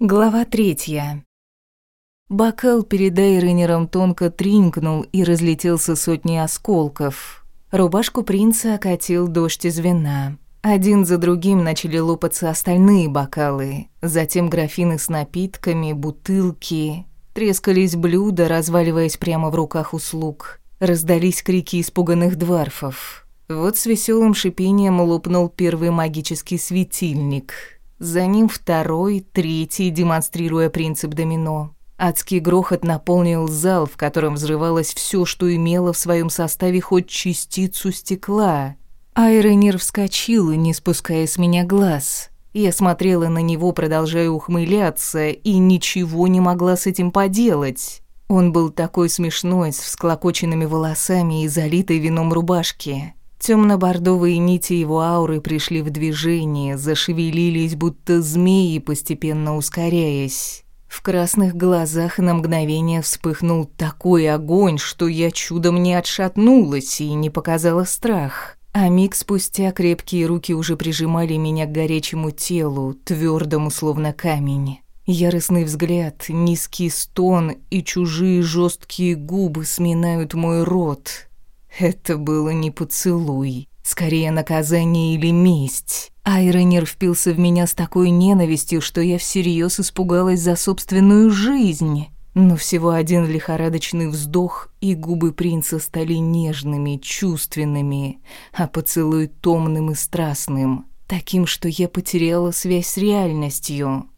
Глава третья. Бокал перед Эйренером тонко тринкнул и разлетелся сотней осколков. Рубашку принца окатил дождь из вина. Один за другим начали лопаться остальные бокалы. Затем графины с напитками, бутылки. Трескались блюда, разваливаясь прямо в руках у слуг. Раздались крики испуганных дварфов. Вот с веселым шипением лопнул первый магический светильник — за ним второй, третий, демонстрируя принцип домино. Адский грохот наполнил зал, в котором взрывалось все, что имело в своем составе хоть частицу стекла. Айронир вскочил, не спуская с меня глаз. Я смотрела на него, продолжая ухмыляться, и ничего не могла с этим поделать. Он был такой смешной, с всклокоченными волосами и залитой вином рубашки. Темно-бордовые нити его ауры пришли в движение, зашевелились, будто змеи, постепенно ускоряясь. В красных глазах на мгновение вспыхнул такой огонь, что я чудом не отшатнулась и не показала страх. А миг спустя крепкие руки уже прижимали меня к горячему телу, твердому словно камень. Яростный взгляд, низкий стон и чужие жесткие губы сминают мой рот. Это было не поцелуй, скорее наказание или месть. Айронер впился в меня с такой ненавистью, что я всерьез испугалась за собственную жизнь. Но всего один лихорадочный вздох, и губы принца стали нежными, чувственными, а поцелуй томным и страстным, таким, что я потеряла связь с реальностью.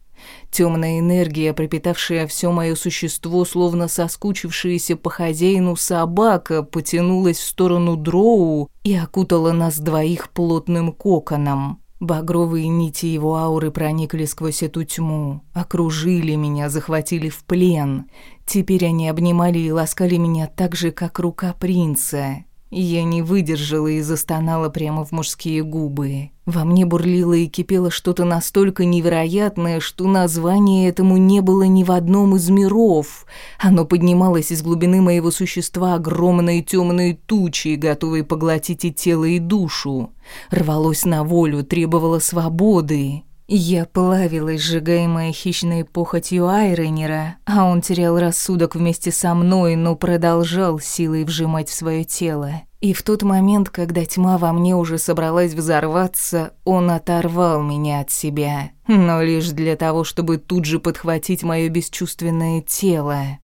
Темная энергия, пропитавшая все мое существо, словно соскучившаяся по хозяину собака, потянулась в сторону дроу и окутала нас двоих плотным коконом. Багровые нити его ауры проникли сквозь эту тьму, окружили меня, захватили в плен. Теперь они обнимали и ласкали меня так же, как рука принца. Я не выдержала и застонала прямо в мужские губы. Во мне бурлило и кипело что-то настолько невероятное, что название этому не было ни в одном из миров. Оно поднималось из глубины моего существа огромной темной тучей, готовой поглотить и тело, и душу. Рвалось на волю, требовало свободы. Я плавилась, сжигаемая хищной похотью Айренера, а он терял рассудок вместе со мной, но продолжал силой вжимать в свое тело. И в тот момент, когда тьма во мне уже собралась взорваться, он оторвал меня от себя, но лишь для того, чтобы тут же подхватить мое бесчувственное тело.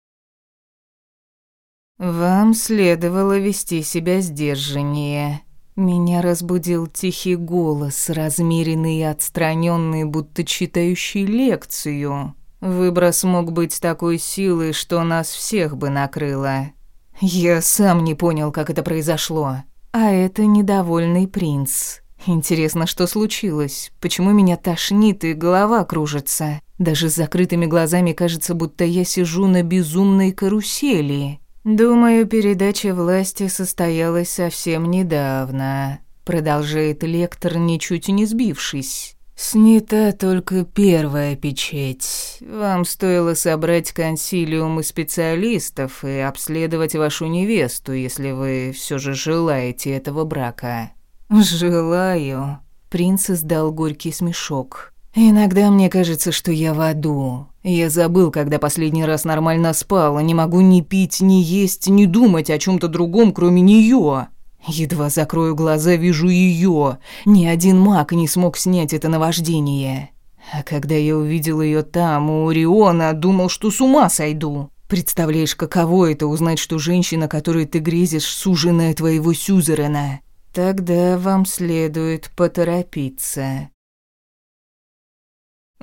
«Вам следовало вести себя сдержаннее», меня разбудил тихий голос, размеренный и отстраненный, будто читающий лекцию. Выброс мог быть такой силой, что нас всех бы накрыло. Я сам не понял, как это произошло. А это недовольный принц. Интересно, что случилось? Почему меня тошнит и голова кружится? Даже с закрытыми глазами кажется, будто я сижу на безумной карусели. «Думаю, передача власти состоялась совсем недавно», продолжает лектор, ничуть не сбившись. «Снята только первая печать. Вам стоило собрать консилиум из специалистов и обследовать вашу невесту, если вы все же желаете этого брака». «Желаю», — принц издал горький смешок. «Иногда мне кажется, что я в аду. Я забыл, когда последний раз нормально спал, а не могу ни пить, ни есть, ни думать о чем то другом, кроме нее. Едва закрою глаза, вижу ее. Ни один маг не смог снять это наваждение. А когда я увидел ее там, у Ориона, думал, что с ума сойду. Представляешь, каково это узнать, что женщина, которой ты грезишь, суженая твоего сюзерена? Тогда вам следует поторопиться.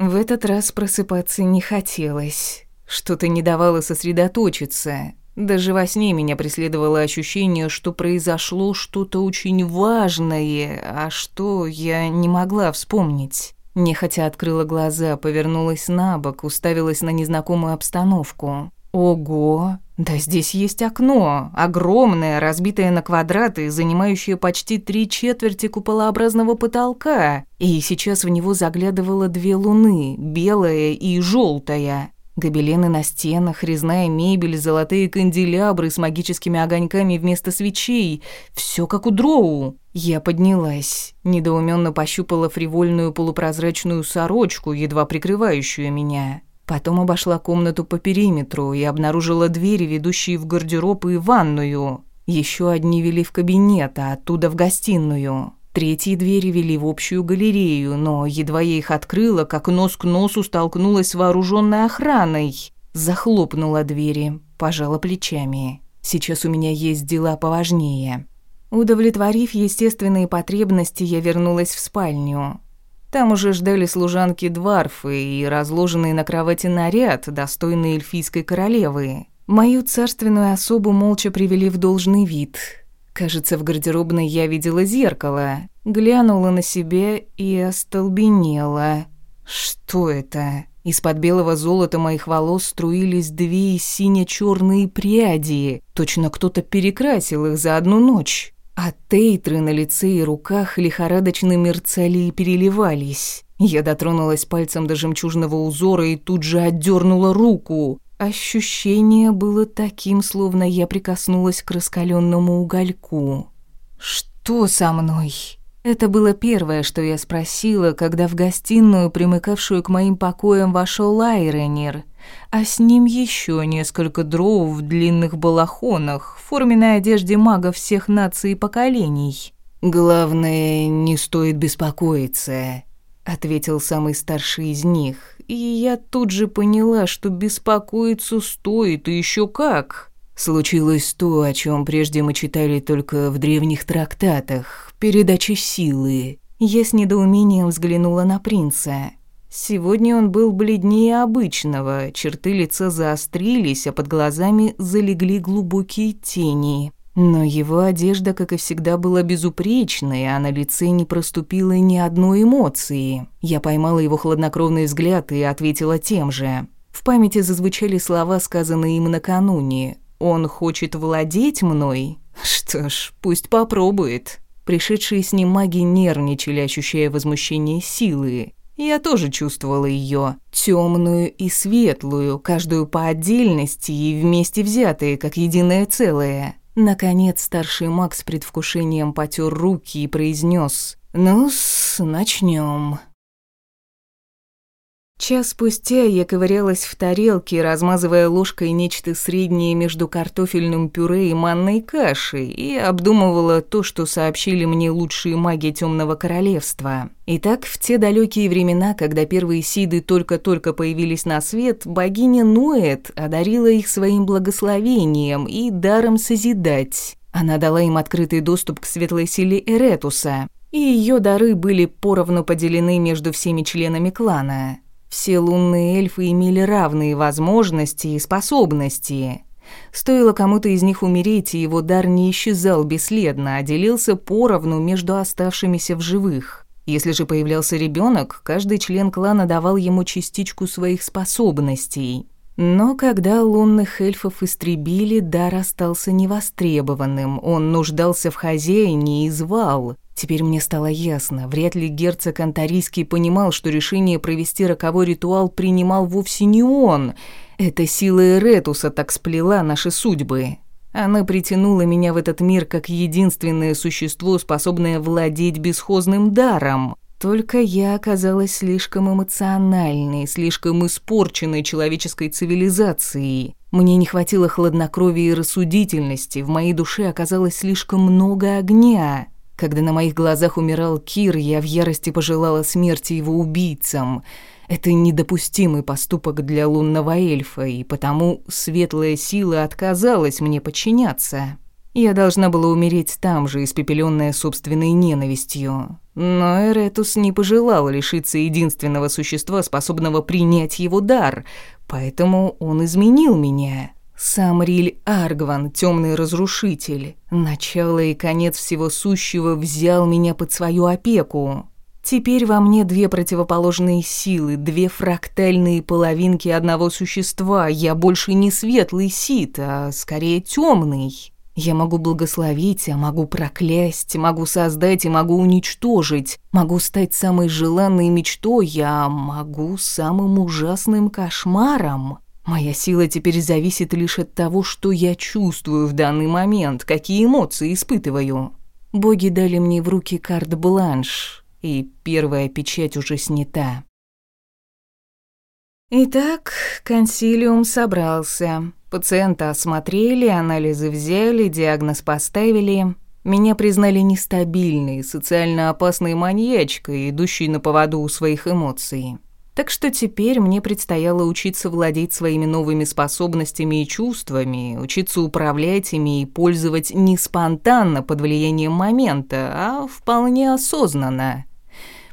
В этот раз просыпаться не хотелось. Что-то не давало сосредоточиться. Даже во сне меня преследовало ощущение, что произошло что-то очень важное, а что я не могла вспомнить. Нехотя открыла глаза, повернулась на бок, уставилась на незнакомую обстановку. Ого, да здесь есть окно, огромное, разбитое на квадраты, занимающее почти три четверти куполообразного потолка. И сейчас в него заглядывало две луны, белая и желтая. Гобелены на стенах, резная мебель, золотые канделябры с магическими огоньками вместо свечей. Все как у дроу. Я поднялась, недоуменно пощупала фривольную полупрозрачную сорочку, едва прикрывающую меня. Потом обошла комнату по периметру и обнаружила двери, ведущие в гардероб и ванную. Еще одни вели в кабинет, а оттуда в гостиную. Третьи двери вели в общую галерею, но едва я их открыла, как нос к носу столкнулась с вооруженной охраной. Захлопнула двери, пожала плечами. Сейчас у меня есть дела поважнее. Удовлетворив естественные потребности, я вернулась в спальню. Там уже ждали служанки Дварфы и разложенный на кровати наряд, достойный эльфийской королевы. Мою царственную особу молча привели в должный вид – Кажется, в гардеробной я видела зеркало, глянула на себя и остолбенела. Что это? Из-под белого золота моих волос струились две сине черные пряди. Точно кто-то перекрасил их за одну ночь. А тейтры на лице и руках лихорадочно мерцали и переливались. Я дотронулась пальцем до жемчужного узора и тут же отдернула руку. Ощущение было таким, словно я прикоснулась к раскаленному угольку. «Что со мной?» Это было первое, что я спросила, когда в гостиную, примыкавшую к моим покоям, вошел Лайренер, а с ним еще несколько дроу в длинных балахонах, в форменной одежде магов всех наций и поколений. «Главное, не стоит беспокоиться», — ответил самый старший из них, и я тут же поняла, что беспокоиться стоит, и еще как. Случилось то, о чем прежде мы читали только в древних трактатах, передача силы. Я с недоумением взглянула на принца. Сегодня он был бледнее обычного, черты лица заострились, а под глазами залегли глубокие тени. Но его одежда, как и всегда, была безупречной, а на лице не проступило ни одной эмоции. Я поймала его хладнокровный взгляд и ответила тем же. В памяти зазвучали слова, сказанные им накануне. «Он хочет владеть мной?» Что ж, пусть попробует. Пришедшие с ним маги нервничали, ощущая возмущение силы. Я тоже чувствовала ее, темную и светлую, каждую по отдельности и вместе взятые, как единое целое. Наконец старший маг с предвкушением потер руки и произнес «Ну-с, начнем». Час спустя я ковырялась в тарелке, размазывая ложкой нечто среднее между картофельным пюре и манной кашей, и обдумывала то, что сообщили мне лучшие маги Темного Королевства. Итак, в те далекие времена, когда первые сиды только-только появились на свет, богиня Нуэт одарила их своим благословением и даром созидать. Она дала им открытый доступ к светлой силе Эретуса, и ее дары были поровну поделены между всеми членами клана. Все лунные эльфы имели равные возможности и способности. Стоило кому-то из них умереть, и его дар не исчезал бесследно, а делился поровну между оставшимися в живых. Если же появлялся ребенок, каждый член клана давал ему частичку своих способностей. Но когда лунных эльфов истребили, дар остался невостребованным, он нуждался в хозяине и звал – Теперь мне стало ясно, вряд ли герцог Антарийский понимал, что решение провести роковой ритуал принимал вовсе не он. Это сила Эретуса так сплела наши судьбы. Она притянула меня в этот мир как единственное существо, способное владеть бесхозным даром. Только я оказалась слишком эмоциональной, слишком испорченной человеческой цивилизацией. Мне не хватило хладнокровия и рассудительности, в моей душе оказалось слишком много огня. Когда на моих глазах умирал Кир, я в ярости пожелала смерти его убийцам. Это недопустимый поступок для лунного эльфа, и потому светлая сила отказалась мне подчиняться. Я должна была умереть там же, испепеленная собственной ненавистью. Но Эретус не пожелал лишиться единственного существа, способного принять его дар, поэтому он изменил меня. Сам Риль Аргван, темный разрушитель, начало и конец всего сущего взял меня под свою опеку. Теперь во мне две противоположные силы, две фрактальные половинки одного существа. Я больше не светлый сит, а скорее темный. Я могу благословить, а могу проклясть, могу создать и могу уничтожить, могу стать самой желанной мечтой, я могу самым ужасным кошмаром. Моя сила теперь зависит лишь от того, что я чувствую в данный момент, какие эмоции испытываю. Боги дали мне в руки карт-бланш, и первая печать уже снята. Итак, консилиум собрался. Пациента осмотрели, анализы взяли, диагноз поставили. Меня признали нестабильной, социально опасной маньячкой, идущей на поводу у своих эмоций. Так что теперь мне предстояло учиться владеть своими новыми способностями и чувствами, учиться управлять ими и пользовать не спонтанно под влиянием момента, а вполне осознанно.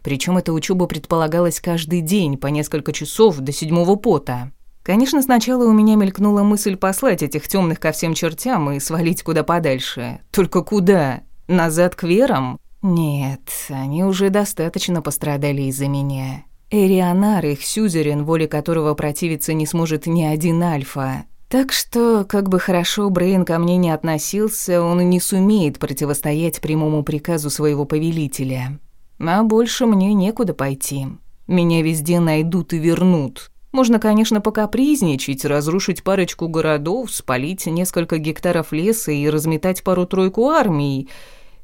Причем эта учеба предполагалась каждый день по несколько часов до седьмого пота. Конечно, сначала у меня мелькнула мысль послать этих темных ко всем чертям и свалить куда подальше. Только куда? Назад к верам? Нет, они уже достаточно пострадали из-за меня. Эрионар, их сюзерен, воле которого противиться не сможет ни один альфа. Так что, как бы хорошо Брейн ко мне не относился, он не сумеет противостоять прямому приказу своего повелителя. А больше мне некуда пойти. Меня везде найдут и вернут. Можно, конечно, покапризничать, разрушить парочку городов, спалить несколько гектаров леса и разметать пару-тройку армий.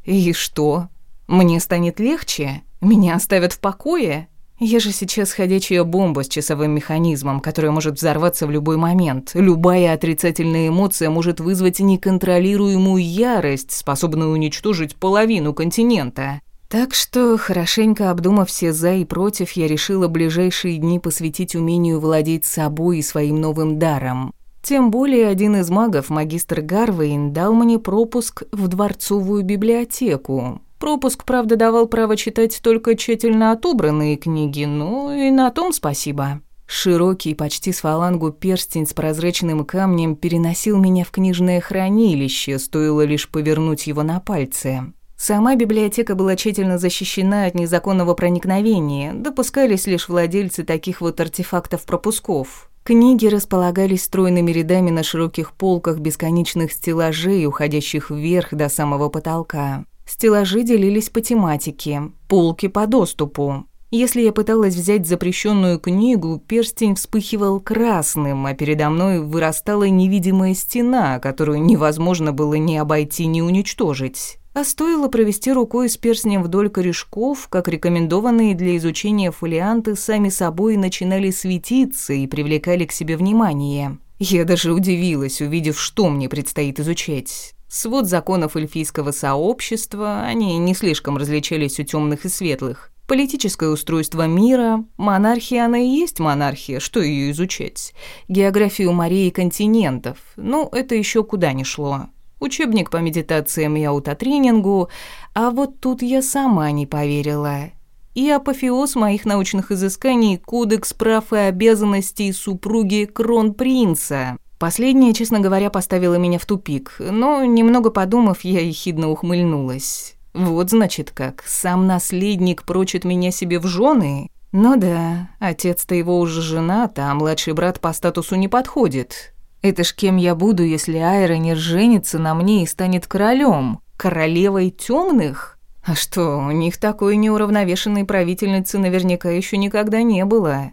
И что? Мне станет легче? Меня оставят в покое? Я же сейчас ходячая бомба с часовым механизмом, которая может взорваться в любой момент. Любая отрицательная эмоция может вызвать неконтролируемую ярость, способную уничтожить половину континента. Так что, хорошенько обдумав все «за» и «против», я решила ближайшие дни посвятить умению владеть собой и своим новым даром. Тем более один из магов, магистр Гарвейн, дал мне пропуск в дворцовую библиотеку, Пропуск, правда, давал право читать только тщательно отобранные книги, но и на том спасибо. Широкий, почти с фалангу перстень с прозрачным камнем переносил меня в книжное хранилище, стоило лишь повернуть его на пальце. Сама библиотека была тщательно защищена от незаконного проникновения, допускались лишь владельцы таких вот артефактов-пропусков. Книги располагались стройными рядами на широких полках бесконечных стеллажей, уходящих вверх до самого потолка. Стеллажи делились по тематике, полки по доступу. Если я пыталась взять запрещенную книгу, перстень вспыхивал красным, а передо мной вырастала невидимая стена, которую невозможно было ни обойти, ни уничтожить. А стоило провести рукой с перстнем вдоль корешков, как рекомендованные для изучения фолианты сами собой начинали светиться и привлекали к себе внимание. Я даже удивилась, увидев, что мне предстоит изучать. Свод законов эльфийского сообщества, они не слишком различались у темных и светлых. Политическое устройство мира, монархия она и есть монархия, что ее изучать. Географию морей и континентов, ну, это еще куда ни шло. Учебник по медитациям и аутотренингу, а вот тут я сама не поверила. И апофеоз моих научных изысканий – кодекс прав и обязанностей супруги кронпринца. Последнее, честно говоря, поставило меня в тупик, но, немного подумав, я ехидно ухмыльнулась. Вот, значит, как, сам наследник прочит меня себе в жены? Ну да, отец-то его уже женат, а младший брат по статусу не подходит. Это ж кем я буду, если Айра не женится на мне и станет королем? Королевой темных? А что, у них такой неуравновешенной правительницы наверняка еще никогда не было.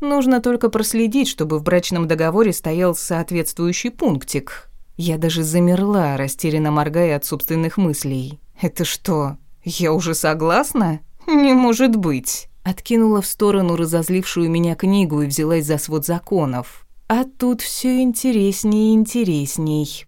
Нужно только проследить, чтобы в брачном договоре стоял соответствующий пунктик. Я даже замерла, растерянно моргая от собственных мыслей. «Это что, я уже согласна? Не может быть!» Откинула в сторону разозлившую меня книгу и взялась за свод законов. А тут все интересней и интересней.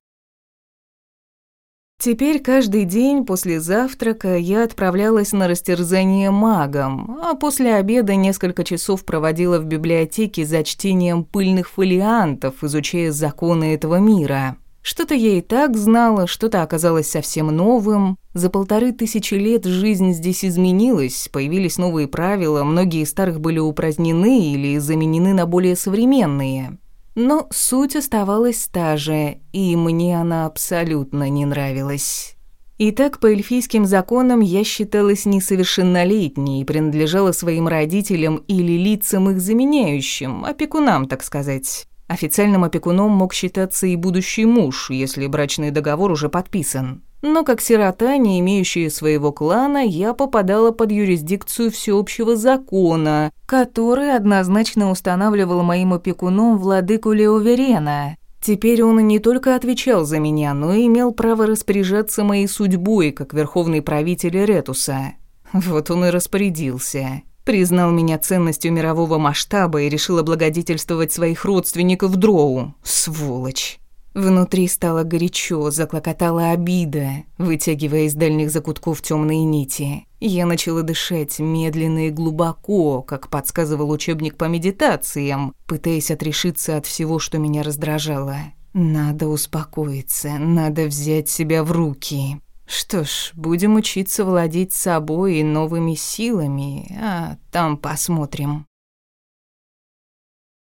Теперь каждый день после завтрака я отправлялась на растерзание магом, а после обеда несколько часов проводила в библиотеке за чтением пыльных фолиантов, изучая законы этого мира. Что-то я и так знала, что-то оказалось совсем новым. За полторы тысячи лет жизнь здесь изменилась, появились новые правила, многие из старых были упразднены или заменены на более современные. Но суть оставалась та же, и мне она абсолютно не нравилась. Итак, по эльфийским законам я считалась несовершеннолетней и принадлежала своим родителям или лицам их заменяющим, опекунам, так сказать. Официальным опекуном мог считаться и будущий муж, если брачный договор уже подписан. Но как сирота, не имеющая своего клана, я попадала под юрисдикцию всеобщего закона, который однозначно устанавливал моим опекуном владыку Леоверена. Теперь он не только отвечал за меня, но и имел право распоряжаться моей судьбой, как верховный правитель Ретуса. Вот он и распорядился. Признал меня ценностью мирового масштаба и решил облагодетельствовать своих родственников Дроу. Сволочь. Внутри стало горячо, заклокотала обида, вытягивая из дальних закутков темные нити. Я начала дышать медленно и глубоко, как подсказывал учебник по медитациям, пытаясь отрешиться от всего, что меня раздражало. Надо успокоиться, надо взять себя в руки. Что ж, будем учиться владеть собой и новыми силами, а там посмотрим.